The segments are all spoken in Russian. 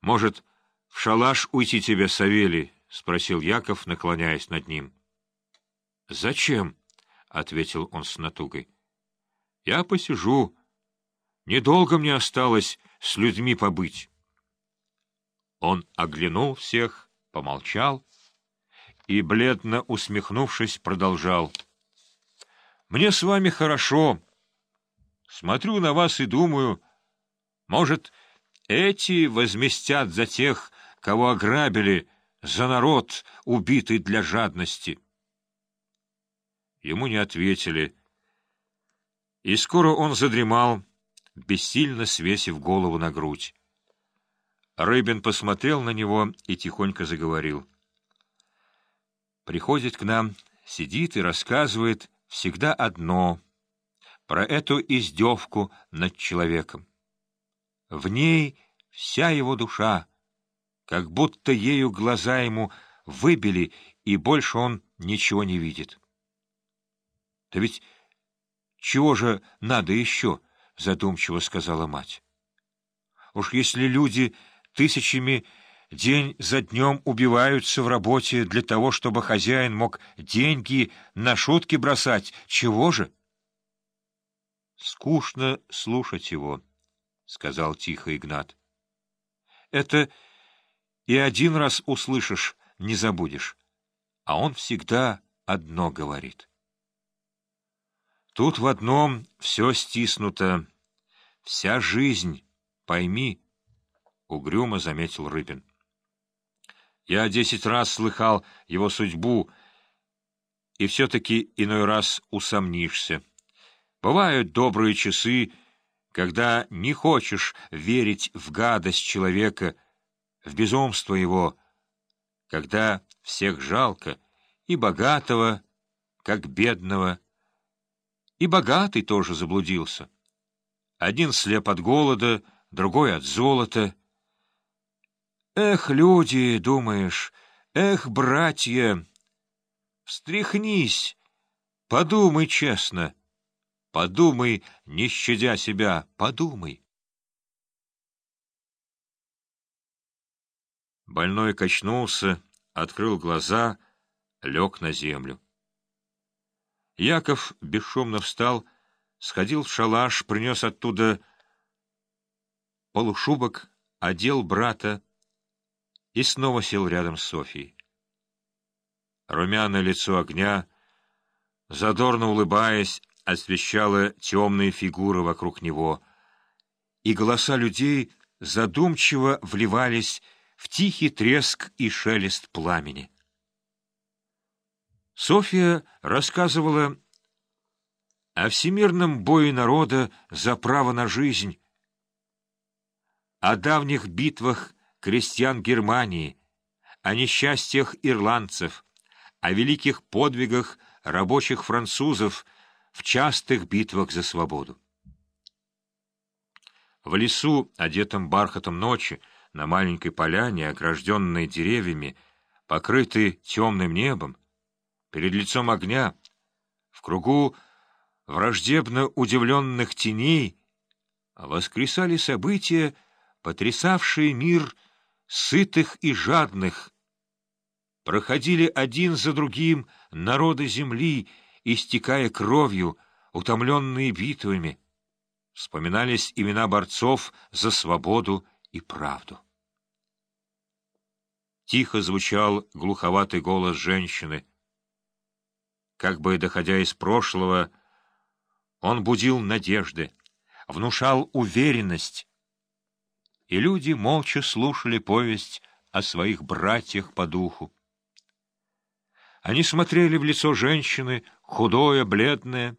— Может, в шалаш уйти тебе, Савелий? — спросил Яков, наклоняясь над ним. — Зачем? — ответил он с натугой. — Я посижу. Недолго мне осталось с людьми побыть. Он оглянул всех, помолчал и, бледно усмехнувшись, продолжал. — Мне с вами хорошо. Смотрю на вас и думаю, может, эти возместят за тех, кого ограбили, за народ, убитый для жадности. Ему не ответили, и скоро он задремал, бессильно свесив голову на грудь. Рыбин посмотрел на него и тихонько заговорил. Приходит к нам, сидит и рассказывает всегда одно — про эту издевку над человеком. В ней вся его душа, как будто ею глаза ему выбили, и больше он ничего не видит. — Да ведь чего же надо еще? — задумчиво сказала мать. — Уж если люди тысячами день за днем убиваются в работе для того, чтобы хозяин мог деньги на шутки бросать, чего же? Скучно слушать его. —— сказал тихо Игнат. — Это и один раз услышишь, не забудешь. А он всегда одно говорит. Тут в одном все стиснуто. Вся жизнь, пойми, — угрюмо заметил Рыбин. Я десять раз слыхал его судьбу, и все-таки иной раз усомнишься. Бывают добрые часы, когда не хочешь верить в гадость человека, в безумство его, когда всех жалко, и богатого, как бедного, и богатый тоже заблудился. Один слеп от голода, другой от золота. Эх, люди, думаешь, эх, братья, встряхнись, подумай честно — Подумай, не щадя себя, подумай. Больной качнулся, открыл глаза, лег на землю. Яков бесшумно встал, сходил в шалаш, принес оттуда полушубок, одел брата и снова сел рядом с Софией. Румяное лицо огня, задорно улыбаясь, освещала темные фигуры вокруг него, и голоса людей задумчиво вливались в тихий треск и шелест пламени. Софья рассказывала о всемирном бое народа за право на жизнь, о давних битвах крестьян Германии, о несчастьях ирландцев, о великих подвигах рабочих французов — в частых битвах за свободу. В лесу, одетом бархатом ночи, на маленькой поляне, огражденной деревьями, покрытой темным небом, перед лицом огня, в кругу враждебно удивленных теней, воскресали события, потрясавшие мир сытых и жадных. Проходили один за другим народы земли, истекая кровью, утомленные битвами. Вспоминались имена борцов за свободу и правду. Тихо звучал глуховатый голос женщины. Как бы доходя из прошлого, он будил надежды, внушал уверенность, и люди молча слушали повесть о своих братьях по духу. Они смотрели в лицо женщины, худое, бледное.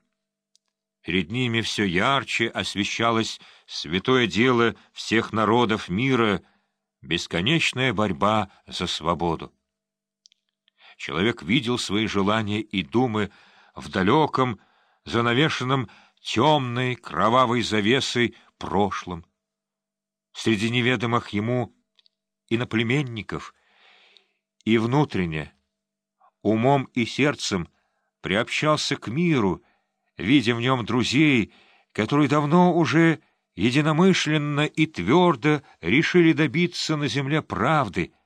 Перед ними все ярче освещалось святое дело всех народов мира, бесконечная борьба за свободу. Человек видел свои желания и думы в далеком, занавешенном темной кровавой завесой прошлом. Среди неведомых ему иноплеменников и внутренне — умом и сердцем приобщался к миру, видя в нем друзей, которые давно уже единомышленно и твердо решили добиться на земле правды —